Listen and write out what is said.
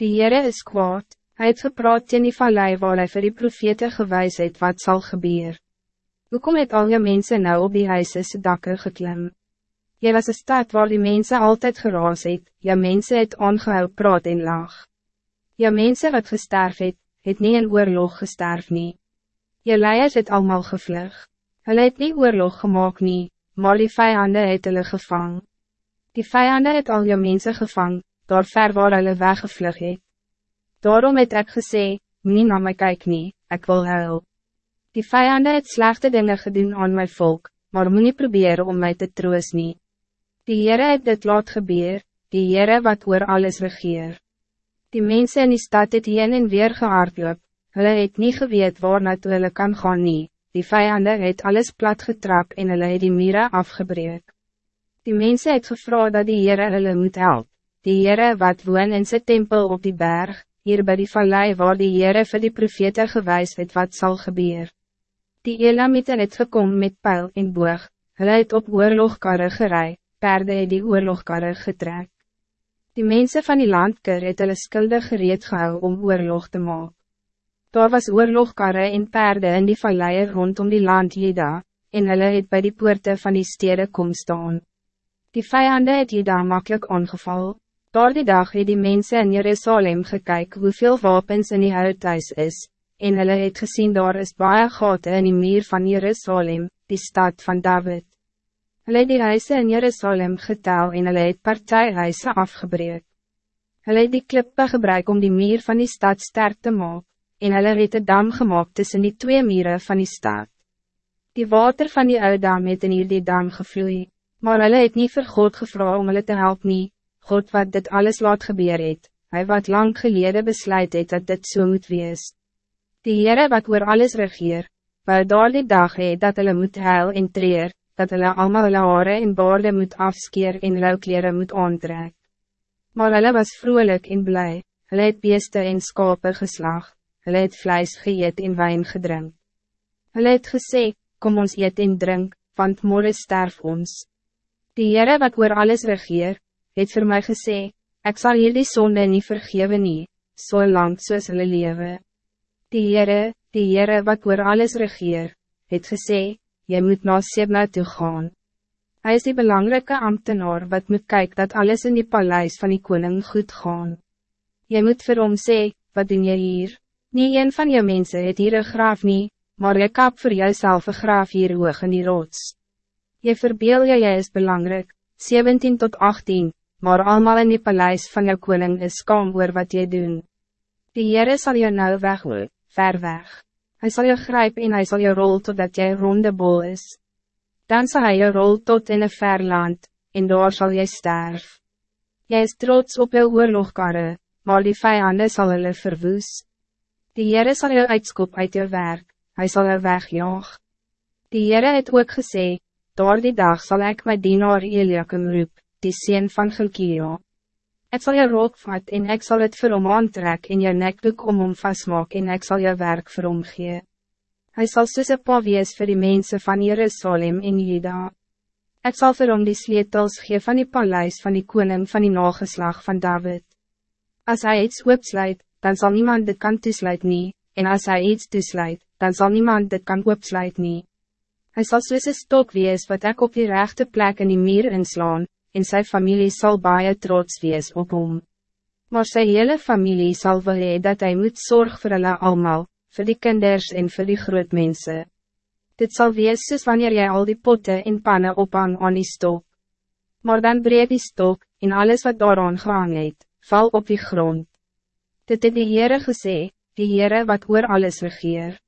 Die Heere is kwaad, hy het gepraat in die vallei waar hy vir die profete gewys het wat zal gebeuren. Hoekom het al je mensen nou op die huise se dakke geklim? Jy was een stad waar die mensen altijd geraas het, jy mense het aangehou praat en lag. Jy mense wat gesterf het, het nie in oorlog gesterf nie. Jy leiers het allemaal gevlug. Hulle het nie oorlog gemaakt nie, maar die vijanden het hulle gevang. Die vijanden het al jou mensen gevang, daar ver waar hulle weggevlug het. Daarom het ek gesê, nie na my kyk nie, ek wil huil. Die vijanden het slechte dingen gedaan aan mijn volk, maar moet niet proberen om mij te troos nie. Die Heere het dit laat gebeur, die Heere wat oor alles regeer. Die mensen in die stad het heen en weer gehaardloop, hulle het nie geweet waar naartoe hulle kan gaan nie, die vijanden het alles plat getrap en hulle het die mire afgebreek. Die mensen het gevra dat die Heere hulle moet help, die Heere wat woon in sy tempel op die berg, hier bij die vallei waar die Heere vir die profete gewys het wat zal gebeuren. Die Elamieten het gekom met pijl en boog, hulle het op oorlogkarre gerei, perde het die oorlogkarre getrek. Die mensen van die landker het hulle skuldig gereed gehou om oorlog te maken. Daar was oorlogkarre en perde in die valleier rondom die land Jeda, en hulle het by die poorte van die stede kom staan. Die vijanden het Jeda makkelijk ongeval. Door die dag het die mensen in Jerusalem gekyk hoeveel wapens in die huidhuis is, en hulle het gezien daar is baie gaten in die muur van Jerusalem, die stad van David. Hulle die huise in Jerusalem getel en hulle het partijhuise afgebreek. Hulle het die klippe gebruik om die muur van die stad sterk te maken en hulle het een dam gemaakt tussen die twee mieren van die stad. Die water van die oude dam het in die dam gevloei, maar hulle het nie vir God gevra om hulle te helpen. nie, God wat dit alles laat gebeur het, hy wat lang geleden besluit het dat dit so moet wees. Die Heere wat oor alles regeer, wou daar die dag het dat hulle moet huil en treer, dat hulle allemaal hulle haare en baarde moet afskeer en rouwkleren moet aantrek. Maar hulle was vrolijk en blij, hulle het beeste en skape geslacht hulle het vlees geëet en wijn gedrink. Hulle het gesê, kom ons eet en drink, want morgen sterf ons. Die Heere wat oor alles regeer, het voor mij gesê, ik zal hier die sonde nie vergewe nie, so lang soos hulle lewe. Die Heere, die Heere wat oor alles regeer, het gesê, jy moet na Sebna toe gaan. Hij is die belangrijke ambtenaar wat moet kijken dat alles in die paleis van die koning goed gaan. Jy moet vir hom sê, wat doen jy hier? Nie een van jou mensen het hier een graaf nie, maar jy kap voor jouself een graaf hier hoog in die rots. Je verbeel jy, jy is belangrijk, 17 tot 18, maar allemaal in die paleis van jou koning is skam oor wat jy doen. Die Heere sal jou nou weghoor, ver weg. Hij zal je grijpen en hij zal je rol totdat jij ronde bol is. Dan zal hij je rol tot in een ver land, en daar zal jy sterf. Jy is trots op jou oorlogkarre, maar die vijanden zal hulle verwoes. Die Heere sal jou uitskop uit jou werk, hy sal jou wegjaag. Die Heere het ook gesê, door die dag zal ik my dienaar Eliakim roep, die sien van Gilkio. Ik zal jou rok vat en ik zal het vir hom aantrek en jou nekdoek om hom vastmaak en ik zal jou werk vir hom gee. Hy sal soos een pa wees vir die mense van Jerusalem en Juda. Ik zal vir hom die sleetels gee van die paleis van die koning van die nageslag van David. Als hij iets oopsluit, dan zal niemand dit kan toesluit nie, en als hij iets toesluit, dan zal niemand dit kan oopsluit nie. Hij zal soos een stok wees wat ik op die rechte plek in die muur inslaan, en zijn familie zal baie trots wees op hom. Maar zijn hele familie zal wel hee dat hij moet zorgen voor hulle allemaal, voor die kinders en voor die groot mensen. Dit zal wees soos wanneer jij al die potten en pannen ophang aan die stok. Maar dan breed die stok, en alles wat daaraan gehang het, val op die grond. Dit het die Heere gesê, die Heere wat oor alles regeer.